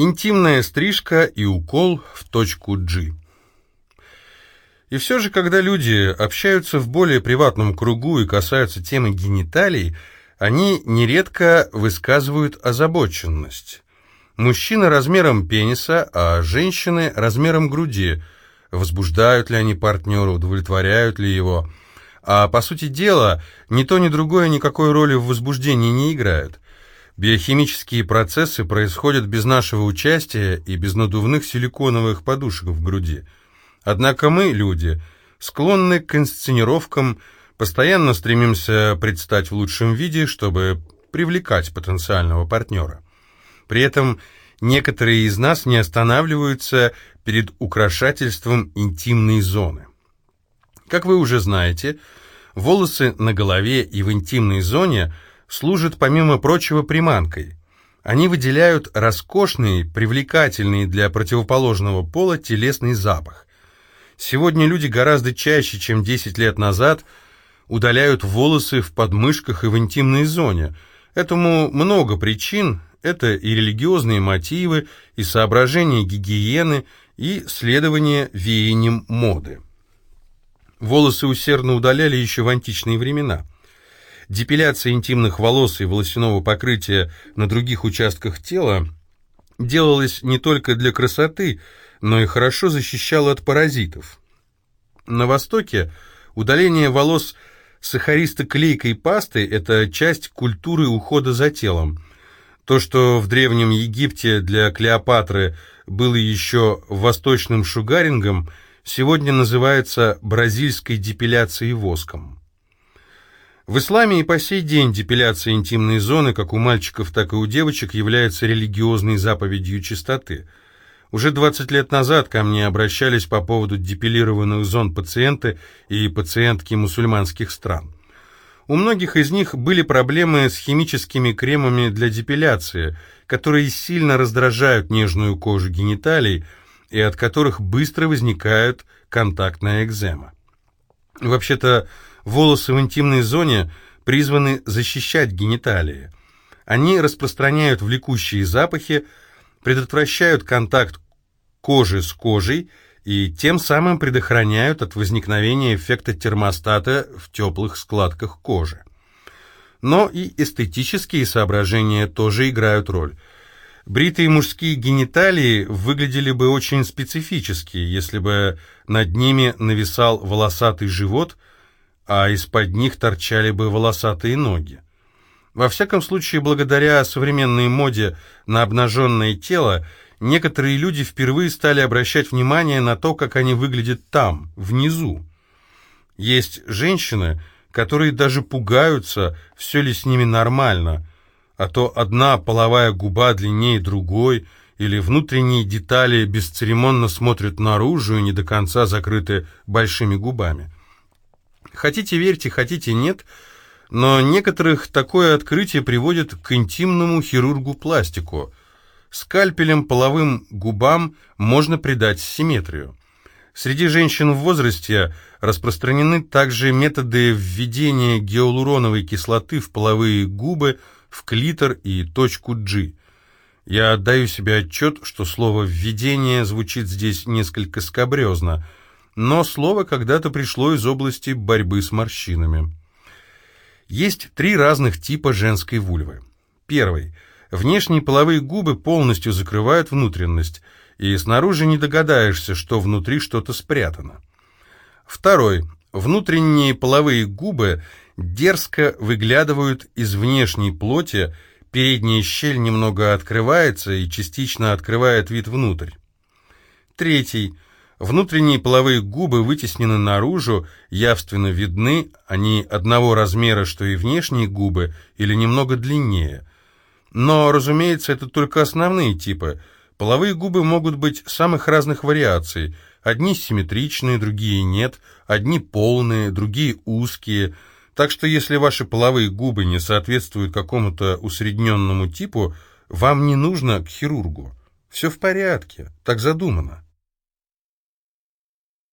Интимная стрижка и укол в точку G. И все же, когда люди общаются в более приватном кругу и касаются темы гениталий, они нередко высказывают озабоченность. Мужчины размером пениса, а женщины размером груди. Возбуждают ли они партнера, удовлетворяют ли его? А по сути дела, ни то, ни другое никакой роли в возбуждении не играют. Биохимические процессы происходят без нашего участия и без надувных силиконовых подушек в груди. Однако мы, люди, склонны к инсценировкам, постоянно стремимся предстать в лучшем виде, чтобы привлекать потенциального партнера. При этом некоторые из нас не останавливаются перед украшательством интимной зоны. Как вы уже знаете, волосы на голове и в интимной зоне – служат, помимо прочего, приманкой. Они выделяют роскошный, привлекательный для противоположного пола телесный запах. Сегодня люди гораздо чаще, чем 10 лет назад, удаляют волосы в подмышках и в интимной зоне. Этому много причин, это и религиозные мотивы, и соображения гигиены, и следование веяниям моды. Волосы усердно удаляли еще в античные времена – Депиляция интимных волос и волосяного покрытия на других участках тела делалась не только для красоты, но и хорошо защищала от паразитов. На Востоке удаление волос сахаристо-клейкой пастой – это часть культуры ухода за телом. То, что в Древнем Египте для Клеопатры было еще восточным шугарингом, сегодня называется бразильской депиляцией воском. В исламе и по сей день депиляция интимной зоны, как у мальчиков, так и у девочек, является религиозной заповедью чистоты. Уже 20 лет назад ко мне обращались по поводу депилированных зон пациенты и пациентки мусульманских стран. У многих из них были проблемы с химическими кремами для депиляции, которые сильно раздражают нежную кожу гениталий и от которых быстро возникает контактная экзема. Вообще-то, Волосы в интимной зоне призваны защищать гениталии. Они распространяют влекущие запахи, предотвращают контакт кожи с кожей и тем самым предохраняют от возникновения эффекта термостата в теплых складках кожи. Но и эстетические соображения тоже играют роль. Бритые мужские гениталии выглядели бы очень специфически, если бы над ними нависал волосатый живот – а из-под них торчали бы волосатые ноги. Во всяком случае, благодаря современной моде на обнаженное тело, некоторые люди впервые стали обращать внимание на то, как они выглядят там, внизу. Есть женщины, которые даже пугаются, все ли с ними нормально, а то одна половая губа длиннее другой, или внутренние детали бесцеремонно смотрят наружу и не до конца закрыты большими губами. Хотите верьте, хотите нет, но некоторых такое открытие приводит к интимному хирургу-пластику. Скальпелем половым губам можно придать симметрию. Среди женщин в возрасте распространены также методы введения гиалуроновой кислоты в половые губы, в клитор и точку G. Я отдаю себе отчет, что слово «введение» звучит здесь несколько скабрезно – но слово когда-то пришло из области борьбы с морщинами. Есть три разных типа женской вульвы. Первый. Внешние половые губы полностью закрывают внутренность, и снаружи не догадаешься, что внутри что-то спрятано. Второй. Внутренние половые губы дерзко выглядывают из внешней плоти, передняя щель немного открывается и частично открывает вид внутрь. Третий. Внутренние половые губы вытеснены наружу, явственно видны, они одного размера, что и внешние губы, или немного длиннее. Но, разумеется, это только основные типы. Половые губы могут быть самых разных вариаций. Одни симметричные, другие нет, одни полные, другие узкие. Так что если ваши половые губы не соответствуют какому-то усредненному типу, вам не нужно к хирургу. Все в порядке, так задумано.